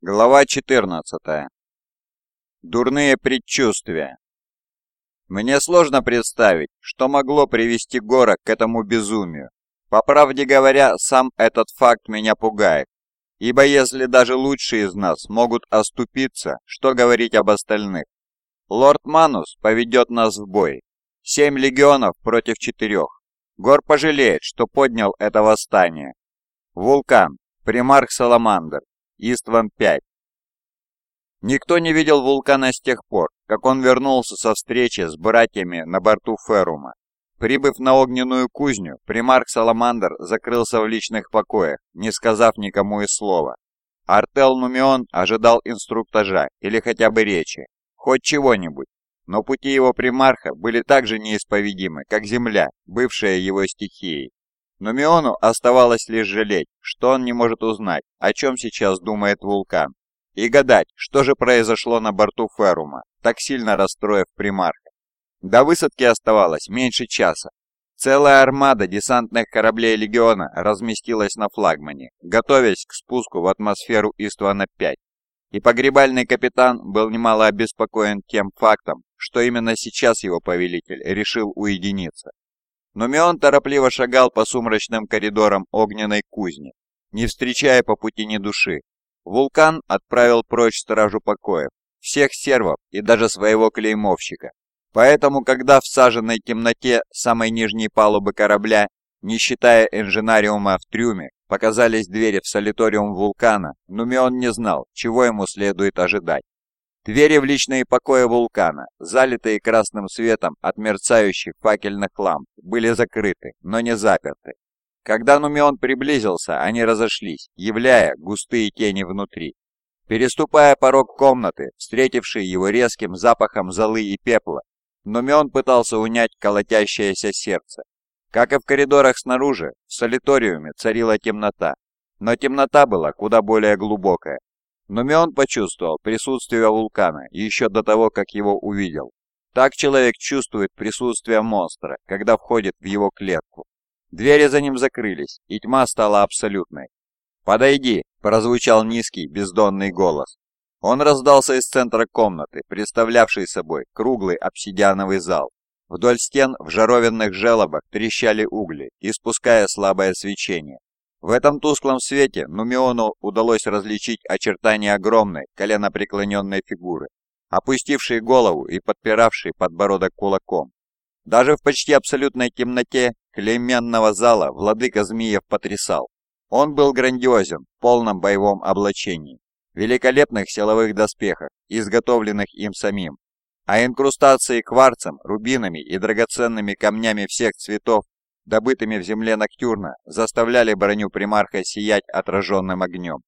Глава 14. Дурные предчувствия. Мне сложно представить, что могло привести Гора к этому безумию. По правде говоря, сам этот факт меня пугает, ибо если даже лучшие из нас могут оступиться, что говорить об остальных? Лорд Манус поведет нас в бой. Семь легионов против четырех. Гор пожалеет, что поднял это восстание. Вулкан, примарх Саламандр, Истван-5. Никто не видел вулкана с тех пор, как он вернулся со встречи с братьями на борту Ферума. Прибыв на огненную кузню, примарх Саламандр закрылся в личных покоях, не сказав никому и слова. Артел Нумион ожидал инструктажа или хотя бы речи, хоть чего-нибудь, но пути его примарха были так же неисповедимы, как земля, бывшая его стихией. Но Миону оставалось лишь жалеть, что он не может узнать, о чем сейчас думает вулкан, и гадать, что же произошло на борту Ферума, так сильно расстроив примарха. До высадки оставалось меньше часа. Целая армада десантных кораблей Легиона разместилась на флагмане, готовясь к спуску в атмосферу Иствана-5. И погребальный капитан был немало обеспокоен тем фактом, что именно сейчас его повелитель решил уединиться. Но Мион торопливо шагал по сумрачным коридорам огненной кузни, не встречая по пути ни души. Вулкан отправил прочь стражу покоев, всех сервов и даже своего клеймовщика. Поэтому, когда в саженной темноте самой нижней палубы корабля, не считая инженариума в трюме, показались двери в солиториум вулкана, Нумион не знал, чего ему следует ожидать. Двери в личные покои вулкана, залитые красным светом от мерцающих факельных ламп, были закрыты, но не заперты. Когда Нумион приблизился, они разошлись, являя густые тени внутри. Переступая порог комнаты, встретивший его резким запахом золы и пепла, Нумион пытался унять колотящееся сердце. Как и в коридорах снаружи, в солиториуме царила темнота, но темнота была куда более глубокая, но Мион почувствовал присутствие вулкана еще до того, как его увидел. Так человек чувствует присутствие монстра, когда входит в его клетку. Двери за ним закрылись, и тьма стала абсолютной. «Подойди!» – прозвучал низкий, бездонный голос. Он раздался из центра комнаты, представлявшей собой круглый обсидиановый зал. Вдоль стен в жаровинных желобах трещали угли, испуская слабое свечение. В этом тусклом свете Нумиону удалось различить очертания огромной, коленопреклоненной фигуры, опустившей голову и подпиравшей подбородок кулаком. Даже в почти абсолютной темноте клейменного зала владыка Змеев потрясал. Он был грандиозен в полном боевом облачении, великолепных силовых доспехах, изготовленных им самим, а инкрустации кварцем, рубинами и драгоценными камнями всех цветов добытыми в земле Ноктюрна, заставляли броню примарха сиять отраженным огнем.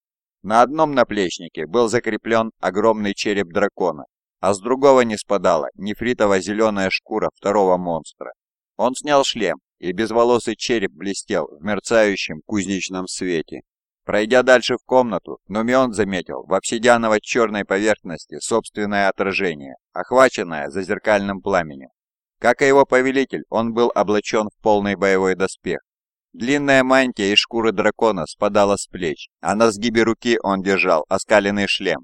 На одном наплечнике был закреплен огромный череп дракона, а с другого не спадала нефритово-зеленая шкура второго монстра. Он снял шлем, и безволосый череп блестел в мерцающем кузнечном свете. Пройдя дальше в комнату, Нумион заметил в обсидианово-черной поверхности собственное отражение, охваченное зазеркальным пламенем. Как и его повелитель, он был облачен в полный боевой доспех. Длинная мантия из шкуры дракона спадала с плеч, а на сгибе руки он держал оскаленный шлем.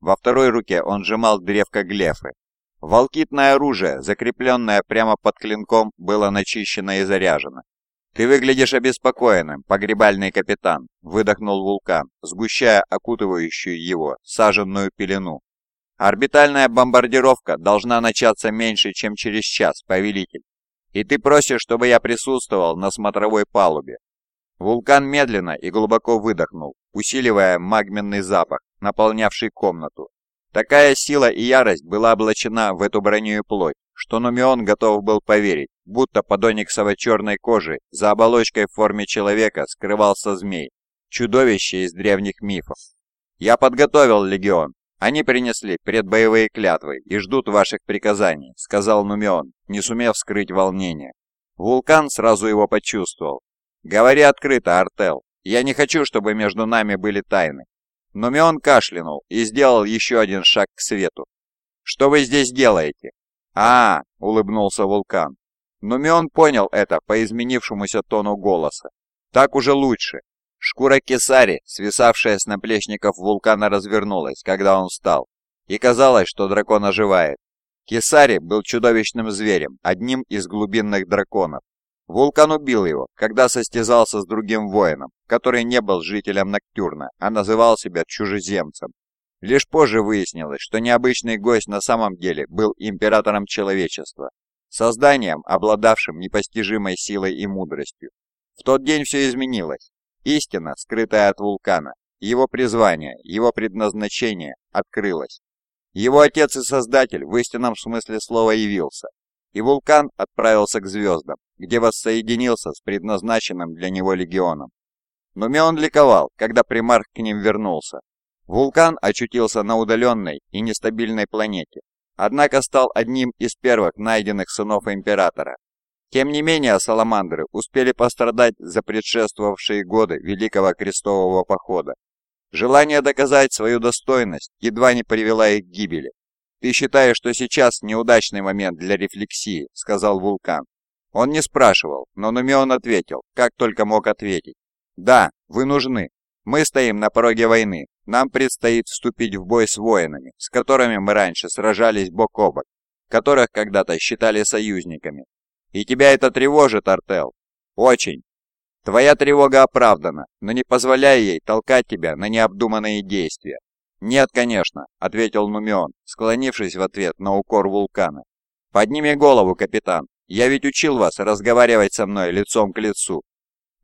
Во второй руке он сжимал древко глефы. Волкитное оружие, закрепленное прямо под клинком, было начищено и заряжено. «Ты выглядишь обеспокоенным, погребальный капитан», — выдохнул вулкан, сгущая окутывающую его саженную пелену. Орбитальная бомбардировка должна начаться меньше, чем через час, повелитель. И ты просишь, чтобы я присутствовал на смотровой палубе. Вулкан медленно и глубоко выдохнул, усиливая магменный запах, наполнявший комнату. Такая сила и ярость была облачена в эту броню и плоть, что Нумион готов был поверить, будто под ониксово-черной кожей за оболочкой в форме человека скрывался змей, чудовище из древних мифов. «Я подготовил легион», «Они принесли предбоевые клятвы и ждут ваших приказаний», — сказал Нумион, не сумев скрыть волнение. Вулкан сразу его почувствовал. «Говори открыто, Артел. Я не хочу, чтобы между нами были тайны». Нумион кашлянул и сделал еще один шаг к свету. «Что вы здесь делаете?» «А, -а — улыбнулся Вулкан. Нумион понял это по изменившемуся тону голоса. «Так уже лучше. Шкура кесари, свисавшая с наплечников вулкана, развернулась, когда он встал, и казалось, что дракон оживает. Кесари был чудовищным зверем, одним из глубинных драконов. Вулкан убил его, когда состязался с другим воином, который не был жителем Ноктюрна, а называл себя чужеземцем. Лишь позже выяснилось, что необычный гость на самом деле был императором человечества, созданием, обладавшим непостижимой силой и мудростью. В тот день все изменилось. Истина, скрытая от вулкана, его призвание, его предназначение открылось. Его отец и создатель в истинном смысле слова явился, и вулкан отправился к звездам, где воссоединился с предназначенным для него легионом. Но Меон ликовал, когда примарх к ним вернулся. Вулкан очутился на удаленной и нестабильной планете, однако стал одним из первых найденных сынов Императора. Тем не менее, саламандры успели пострадать за предшествовавшие годы Великого Крестового Похода Желание доказать свою достойность едва не привело их к гибели. «Ты считаешь, что сейчас неудачный момент для рефлексии», — сказал Вулкан. Он не спрашивал, но Нумеон ответил, как только мог ответить. «Да, вы нужны. Мы стоим на пороге войны. Нам предстоит вступить в бой с воинами, с которыми мы раньше сражались бок о бок, которых когда-то считали союзниками. И тебя это тревожит, Артел?» «Очень. Твоя тревога оправдана, но не позволяй ей толкать тебя на необдуманные действия. «Нет, конечно», — ответил Нумион, склонившись в ответ на укор вулкана. «Подними голову, капитан. Я ведь учил вас разговаривать со мной лицом к лицу».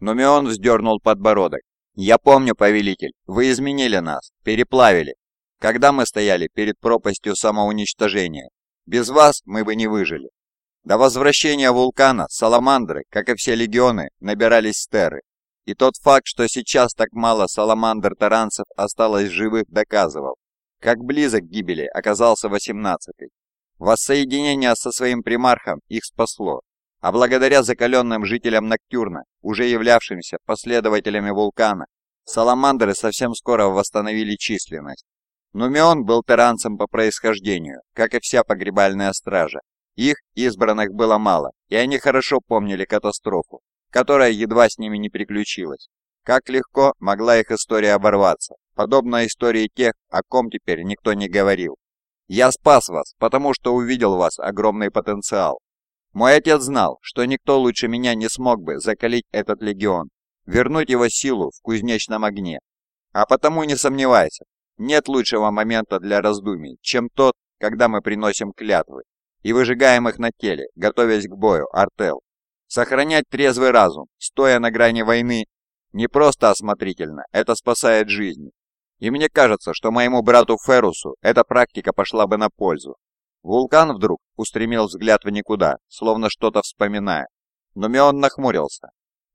Нумион вздернул подбородок. «Я помню, повелитель, вы изменили нас, переплавили, когда мы стояли перед пропастью самоуничтожения. Без вас мы бы не выжили. До возвращения вулкана саламандры, как и все легионы, набирались стеры. И тот факт, что сейчас так мало саламандр-таранцев осталось живых, доказывал, как близок к гибели оказался 18-й. Воссоединение со своим примархом их спасло, а благодаря закаленным жителям Ноктюрна, уже являвшимся последователями вулкана, саламандры совсем скоро восстановили численность. Нумион был таранцем по происхождению, как и вся погребальная стража, их, избранных, было мало, и они хорошо помнили катастрофу, которая едва с ними не приключилась. Как легко могла их история оборваться, подобно истории тех, о ком теперь никто не говорил. «Я спас вас, потому что увидел в вас огромный потенциал. Мой отец знал, что никто лучше меня не смог бы закалить этот легион, вернуть его силу в кузнечном огне. А потому не сомневайся, нет лучшего момента для раздумий, чем тот, когда мы приносим клятвы и выжигаем их на теле, готовясь к бою, Артел. Сохранять трезвый разум, стоя на грани войны, не просто осмотрительно, это спасает жизни. И мне кажется, что моему брату Ферусу эта практика пошла бы на пользу. Вулкан вдруг устремил взгляд в никуда, словно что-то вспоминая. Но Меон нахмурился.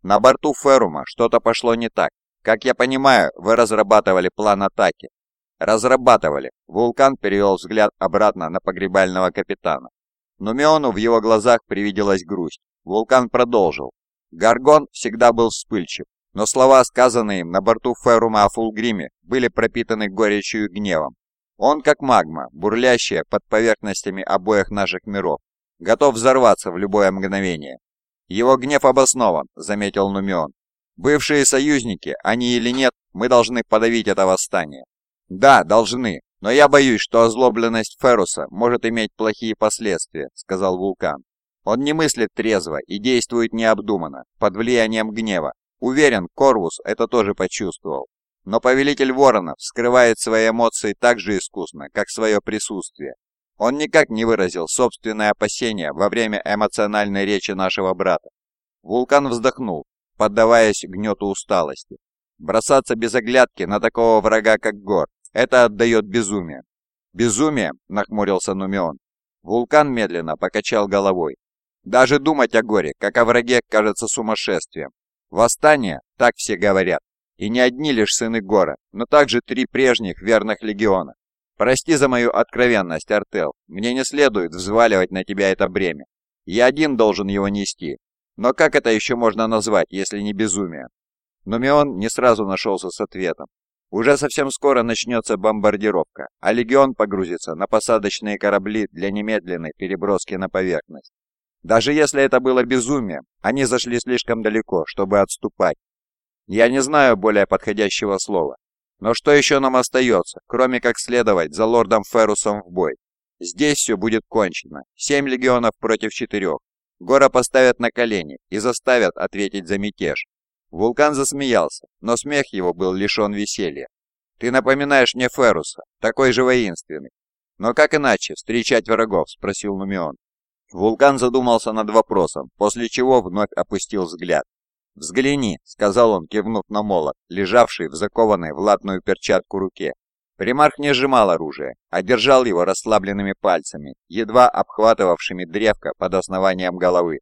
На борту Ферума что-то пошло не так. Как я понимаю, вы разрабатывали план атаки. Разрабатывали. Вулкан перевел взгляд обратно на погребального капитана. Но Меону в его глазах привиделась грусть. Вулкан продолжил. Гаргон всегда был вспыльчив, но слова, сказанные им на борту Ферума о Фулгриме, были пропитаны горечью и гневом. Он как магма, бурлящая под поверхностями обоих наших миров, готов взорваться в любое мгновение. Его гнев обоснован, заметил Нумион. Бывшие союзники, они или нет, мы должны подавить это восстание. Да, должны, «Но я боюсь, что озлобленность Феруса может иметь плохие последствия», — сказал Вулкан. «Он не мыслит трезво и действует необдуманно, под влиянием гнева. Уверен, Корвус это тоже почувствовал. Но повелитель Воронов скрывает свои эмоции так же искусно, как свое присутствие. Он никак не выразил собственное опасение во время эмоциональной речи нашего брата. Вулкан вздохнул, поддаваясь гнету усталости. Бросаться без оглядки на такого врага, как Гор, это отдает безумие. Безумие, нахмурился Нумион. Вулкан медленно покачал головой. Даже думать о горе, как о враге, кажется сумасшествием. Восстание, так все говорят. И не одни лишь сыны Гора, но также три прежних верных легиона. Прости за мою откровенность, Артел. Мне не следует взваливать на тебя это бремя. Я один должен его нести. Но как это еще можно назвать, если не безумие? Нумион не сразу нашелся с ответом. Уже совсем скоро начнется бомбардировка, а легион погрузится на посадочные корабли для немедленной переброски на поверхность. Даже если это было безумием, они зашли слишком далеко, чтобы отступать. Я не знаю более подходящего слова. Но что еще нам остается, кроме как следовать за лордом Феррусом в бой? Здесь все будет кончено. Семь легионов против четырех. Гора поставят на колени и заставят ответить за мятеж. Вулкан засмеялся, но смех его был лишен веселья. «Ты напоминаешь мне Феруса, такой же воинственный. Но как иначе встречать врагов?» – спросил Нумион. Вулкан задумался над вопросом, после чего вновь опустил взгляд. «Взгляни», — сказал он, кивнув на молот, лежавший в закованной в латную перчатку руке. Примарх не сжимал оружие, а держал его расслабленными пальцами, едва обхватывавшими древко под основанием головы.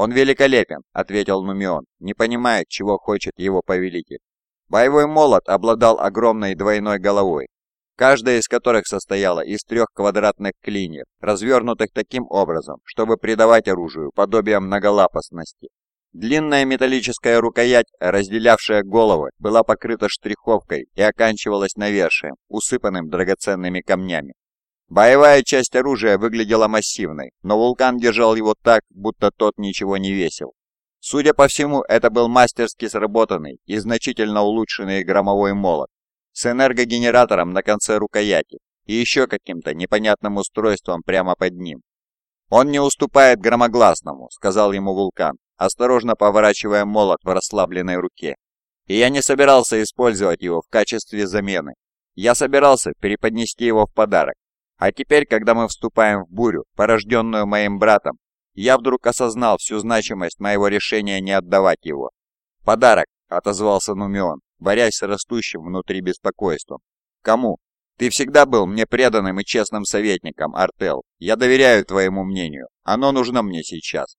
«Он великолепен», — ответил Нумион, не понимая, чего хочет его повелитель. Боевой молот обладал огромной двойной головой, каждая из которых состояла из трех квадратных клиньев, развернутых таким образом, чтобы придавать оружию подобие многолапостности. Длинная металлическая рукоять, разделявшая головы, была покрыта штриховкой и оканчивалась навершием, усыпанным драгоценными камнями. Боевая часть оружия выглядела массивной, но вулкан держал его так, будто тот ничего не весил. Судя по всему, это был мастерски сработанный и значительно улучшенный громовой молот с энергогенератором на конце рукояти и еще каким-то непонятным устройством прямо под ним. «Он не уступает громогласному», — сказал ему вулкан, осторожно поворачивая молот в расслабленной руке. И я не собирался использовать его в качестве замены. Я собирался переподнести его в подарок. А теперь, когда мы вступаем в бурю, порожденную моим братом, я вдруг осознал всю значимость моего решения не отдавать его. «Подарок», — отозвался Нумион, борясь с растущим внутри беспокойством. «Кому?» «Ты всегда был мне преданным и честным советником, Артел. Я доверяю твоему мнению. Оно нужно мне сейчас.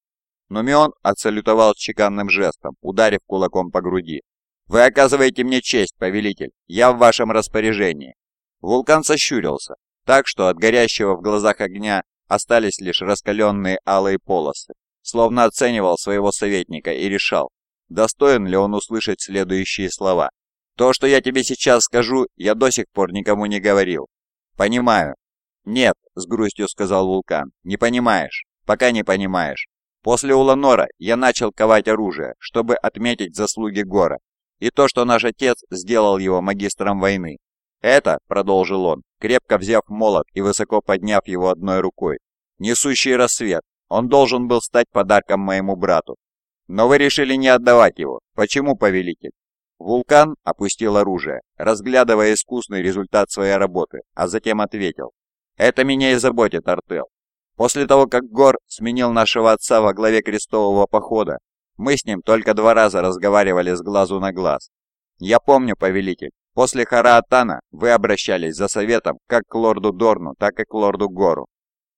Но Мион отсалютовал чеканным жестом, ударив кулаком по груди. «Вы оказываете мне честь, повелитель. Я в вашем распоряжении». Вулкан сощурился, так что от горящего в глазах огня остались лишь раскаленные алые полосы, словно оценивал своего советника и решал, достоин ли он услышать следующие слова. «То, что я тебе сейчас скажу, я до сих пор никому не говорил». «Понимаю». «Нет», — с грустью сказал Вулкан, — «не понимаешь. Пока не понимаешь. После Уланора я начал ковать оружие, чтобы отметить заслуги Гора и то, что наш отец сделал его магистром войны. Это, продолжил он, крепко взяв молот и высоко подняв его одной рукой, несущий рассвет, он должен был стать подарком моему брату. Но вы решили не отдавать его. Почему, повелитель? Вулкан опустил оружие, разглядывая искусный результат своей работы, а затем ответил. «Это меня и заботит, Артел. После того, как Гор сменил нашего отца во главе крестового похода, мы с ним только два раза разговаривали с глазу на глаз. Я помню, повелитель, после Хараатана вы обращались за советом как к лорду Дорну, так и к лорду Гору.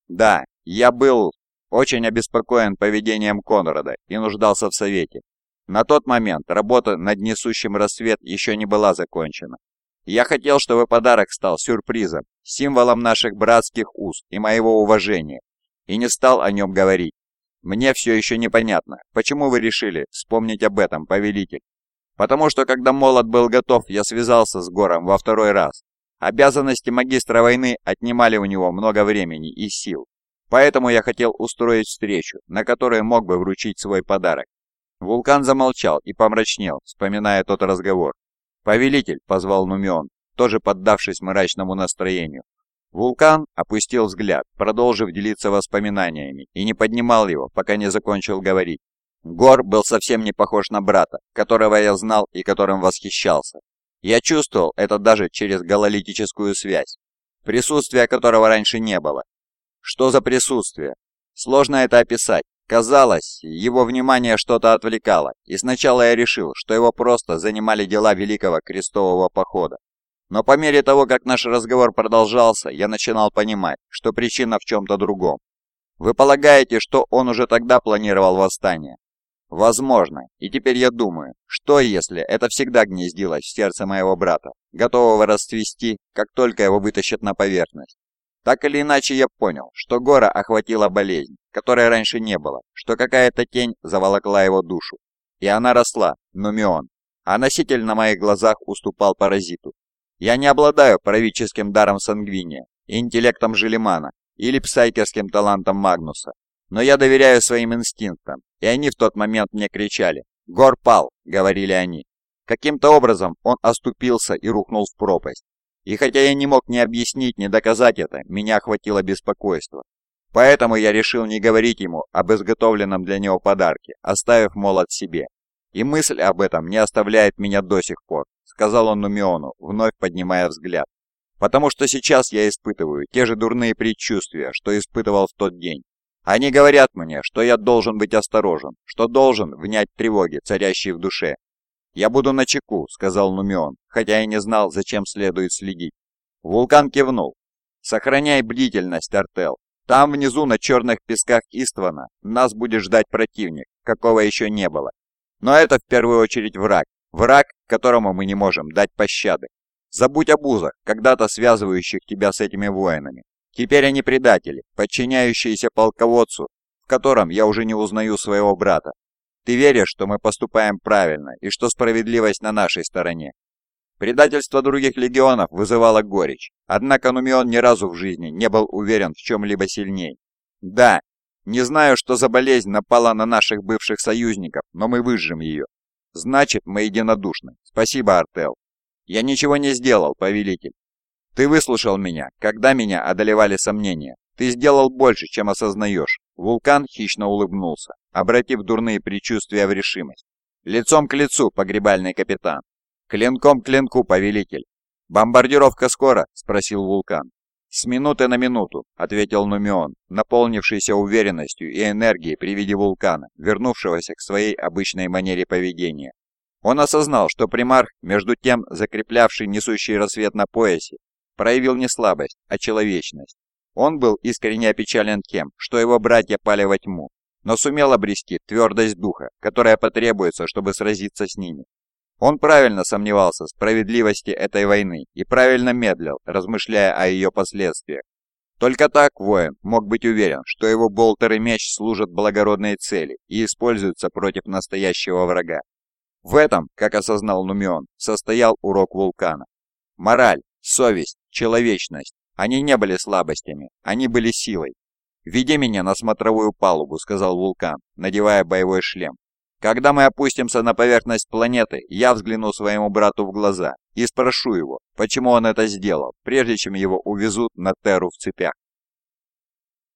Да, я был очень обеспокоен поведением Конрада и нуждался в совете. На тот момент работа над несущим рассвет еще не была закончена. Я хотел, чтобы подарок стал сюрпризом, символом наших братских уз и моего уважения, и не стал о нем говорить. Мне все еще непонятно, почему вы решили вспомнить об этом, повелитель. Потому что когда молот был готов, я связался с Гором во второй раз. Обязанности магистра войны отнимали у него много времени и сил. Поэтому я хотел устроить встречу, на которой мог бы вручить свой подарок. Вулкан замолчал и помрачнел, вспоминая тот разговор. «Повелитель», — позвал Нумион, тоже поддавшись мрачному настроению, Вулкан опустил взгляд, продолжив делиться воспоминаниями, и не поднимал его, пока не закончил говорить. Гор был совсем не похож на брата, которого я знал и которым восхищался. Я чувствовал это даже через гололитическую связь, присутствия которого раньше не было. Что за присутствие? Сложно это описать. Казалось, его внимание что-то отвлекало, и сначала я решил, что его просто занимали дела Великого Крестового Похода. Но по мере того, как наш разговор продолжался, я начинал понимать, что причина в чем-то другом. Вы полагаете, что он уже тогда планировал восстание? Возможно. И теперь я думаю, что если это всегда гнездилось в сердце моего брата, готового расцвести, как только его вытащат на поверхность? Так или иначе я понял, что Гора охватила болезнь, которой раньше не было, что какая-то тень заволокла его душу. И она росла, Нумион, а носитель на моих глазах уступал паразиту, я не обладаю правительским даром Сангвиния, интеллектом Желемана или псайкерским талантом Магнуса, но я доверяю своим инстинктам, и они в тот момент мне кричали «Гор пал!» — говорили они. Каким-то образом он оступился и рухнул в пропасть. И хотя я не мог ни объяснить, ни доказать это, меня охватило беспокойство. Поэтому я решил не говорить ему об изготовленном для него подарке, оставив молот себе. И мысль об этом не оставляет меня до сих пор, сказал он Нумиону, вновь поднимая взгляд. Потому что сейчас я испытываю те же дурные предчувствия, что испытывал в тот день. Они говорят мне, что я должен быть осторожен, что должен внять тревоги, царящие в душе. «Я буду на чеку», — сказал Нумион, хотя и не знал, зачем следует следить. Вулкан кивнул. «Сохраняй бдительность, Артел. Там внизу на черных песках Иствана нас будет ждать противник, какого еще не было. Но это в первую очередь враг. Враг, которому мы не можем дать пощады. Забудь об узах, когда-то связывающих тебя с этими воинами. Теперь они предатели, подчиняющиеся полководцу, в котором я уже не узнаю своего брата. Ты веришь, что мы поступаем правильно и что справедливость на нашей стороне. Предательство других легионов вызывало горечь, однако Нумион ни разу в жизни не был уверен в чем-либо сильней. Да, не знаю, что за болезнь напала на наших бывших союзников, но мы выжжем ее. Значит, мы единодушны. Спасибо, Артел. Я ничего не сделал, повелитель. Ты выслушал меня, когда меня одолевали сомнения. Ты сделал больше, чем осознаешь. Вулкан хищно улыбнулся, обратив дурные предчувствия в решимость. Лицом к лицу, погребальный капитан. Клинком к клинку, повелитель. «Бомбардировка скоро?» – спросил Вулкан. «С минуты на минуту», — ответил Нумион, наполнившийся уверенностью и энергией при виде вулкана, вернувшегося к своей обычной манере поведения. Он осознал, что примарх, между тем закреплявший несущий рассвет на поясе, проявил не слабость, а человечность. Он был искренне опечален тем, что его братья пали во тьму, но сумел обрести твердость духа, которая потребуется, чтобы сразиться с ними. Он правильно сомневался в справедливости этой войны и правильно медлил, размышляя о ее последствиях. Только так воин мог быть уверен, что его болтер и меч служат благородной цели и используются против настоящего врага. В этом, как осознал Нумион, состоял урок вулкана. Мораль, совесть, человечность, они не были слабостями, они были силой. «Веди меня на смотровую палубу», — сказал вулкан, надевая боевой шлем. Когда мы опустимся на поверхность планеты, я взгляну своему брату в глаза и спрошу его, почему он это сделал, прежде чем его увезут на Терру в цепях.